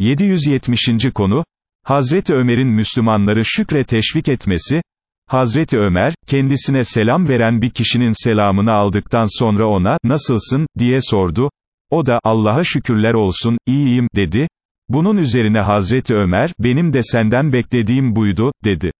770. konu, Hazreti Ömer'in Müslümanları şükre teşvik etmesi, Hazreti Ömer, kendisine selam veren bir kişinin selamını aldıktan sonra ona, nasılsın, diye sordu, o da, Allah'a şükürler olsun, iyiyim, dedi, bunun üzerine Hazreti Ömer, benim de senden beklediğim buydu, dedi.